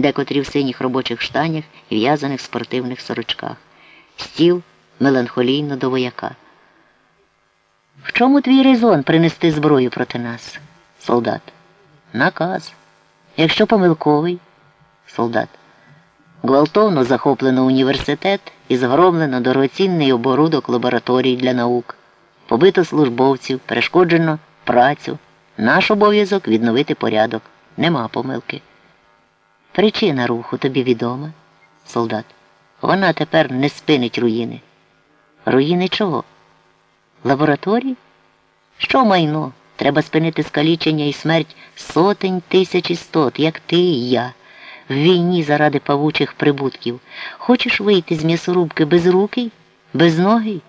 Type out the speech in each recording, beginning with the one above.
декотрі в синіх робочих штанях і в'язаних спортивних сорочках. Стіл меланхолійно до вояка. В чому твій резон принести зброю проти нас? Солдат. Наказ. Якщо помилковий, солдат. Гвалтовно захоплено університет і згромлено дорогоцінний оборудок лабораторій для наук. Побито службовців, перешкоджено працю. Наш обов'язок відновити порядок. Нема помилки. Причина руху тобі відома, солдат. Вона тепер не спинить руїни. Руїни чого? Лабораторії? Що майно? Треба спинити скалічення і смерть сотень тисяч істот, як ти і я, в війні заради павучих прибутків. Хочеш вийти з м'ясорубки без руки, без ноги?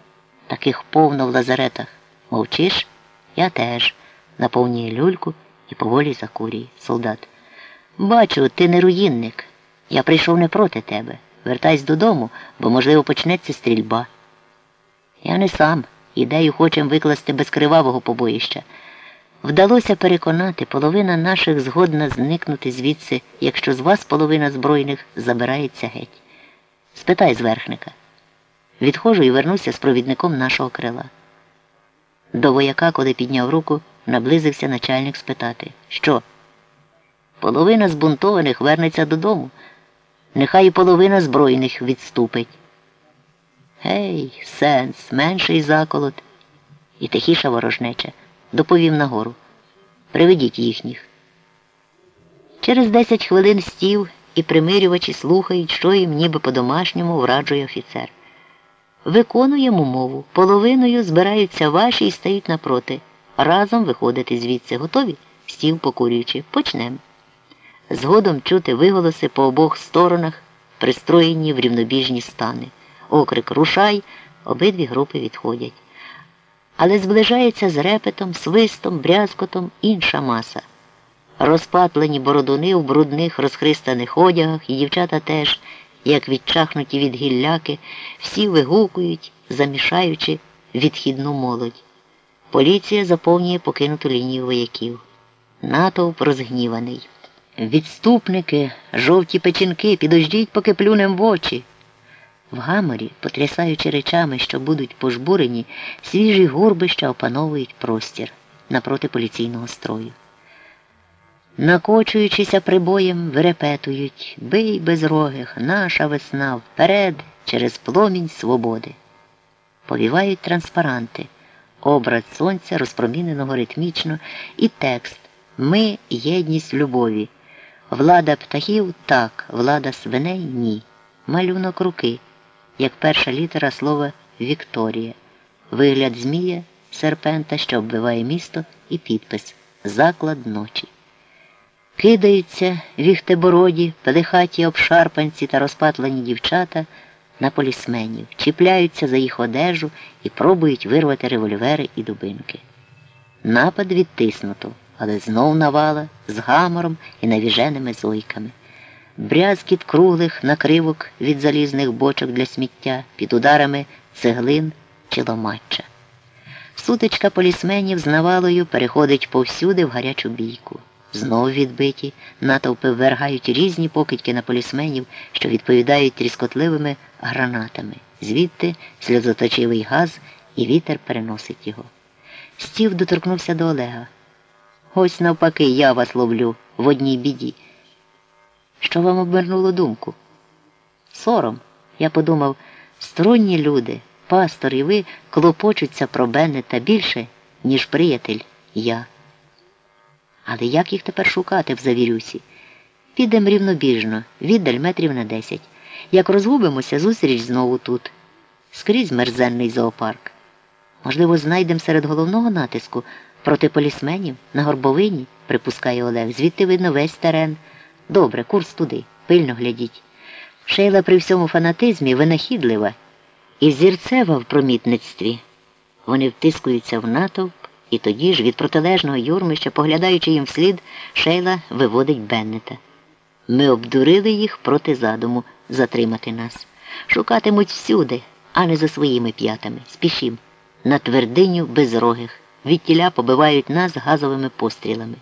Таких повно в лазаретах. Мовчиш? Я теж, наповнює люльку і поволі закурює солдат. Бачу, ти не руїнник. Я прийшов не проти тебе. Вертайся додому, бо, можливо, почнеться стрільба. Я не сам. Ідею хочем викласти без кривавого побоїща. Вдалося переконати, половина наших згодна зникнути звідси, якщо з вас половина збройних забирається геть. Спитай зверхника. Відходжу і вернуся з провідником нашого крила. До вояка, коли підняв руку, наблизився начальник спитати, що? Половина збунтованих вернеться додому. Нехай і половина збройних відступить. Гей, сенс, менший заколот і тихіша ворожнеча. Доповів нагору. Приведіть їхніх. Через десять хвилин стів і примирювачі слухають, що їм ніби по-домашньому враджує офіцер. Виконуємо мову, половиною збираються ваші і стають напроти. Разом виходити звідси. Готові? Стів покурюючи. Почнемо. Згодом чути виголоси по обох сторонах, пристроєні в рівнобіжні стани. Окрик Рушай, обидві групи відходять. Але зближається з репетом, свистом, брязкотом інша маса. Розпатлені бородуни в брудних розхристаних одягах, і дівчата теж, як відчахнуті від гілляки, всі вигукують, замішаючи відхідну молодь. Поліція заповнює покинуту лінію вояків. Натовп розгніваний. Відступники, жовті печінки, підождіть, поки плюнем в очі. В гаморі, потрясаючи речами, що будуть пожбурені, свіжі горбища опановують простір напроти поліційного строю. Накочуючися прибоєм, вирепетують Бий безрогих, наша весна вперед через пломінь свободи. Повівають транспаранти, образ сонця розпроміненого ритмічно, і текст Ми єдність любові. Влада птахів так, влада свиней ні. Малюнок руки як перша літера слова Вікторія, вигляд Змія, серпента, що оббиває місто, і підпис Заклад ночі. Кидаються віхтебороді, пелихаті обшарпанці та розпатлені дівчата на полісменів, чіпляються за їх одежу і пробують вирвати револьвери і дубинки. Напад відтиснуто, але знов навала з гамором і навіженими зойками брязкіт круглих накривок від залізних бочок для сміття під ударами цеглин чи ломачча. Сутичка полісменів з навалою переходить повсюди в гарячу бійку. Знов відбиті, натовпи ввергають різні покидьки на полісменів, що відповідають тріскотливими гранатами. Звідти сльозоточивий газ і вітер переносить його. Стів доторкнувся до Олега. Ось навпаки, я вас ловлю в одній біді. Що вам обернуло думку? Сором. Я подумав, сторонні люди, пастор і ви клопочуться про Беннета більше, ніж приятель я. Але як їх тепер шукати в завірюсі? Підемо рівнобіжно, віддаль метрів на десять. Як розгубимося, зустріч знову тут. Скрізь мерзенний зоопарк. Можливо, знайдемо серед головного натиску проти полісменів на горбовині, припускає Олег, звідти видно весь терен. Добре, курс туди, пильно глядіть. Шейла при всьому фанатизмі винахідлива і зірцева в промітництві. Вони втискуються в натовп, і тоді ж від протилежного юрмища, поглядаючи їм вслід, Шейла виводить Беннета. Ми обдурили їх проти задуму затримати нас. Шукатимуть всюди, а не за своїми п'ятами. Спішім. На твердиню безрогих. Відтіля побивають нас газовими пострілами.